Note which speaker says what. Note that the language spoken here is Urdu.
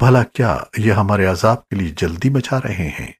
Speaker 1: بھلا کیا یہ ہمارے عذاب کے لیے جلدی مچا رہے ہیں؟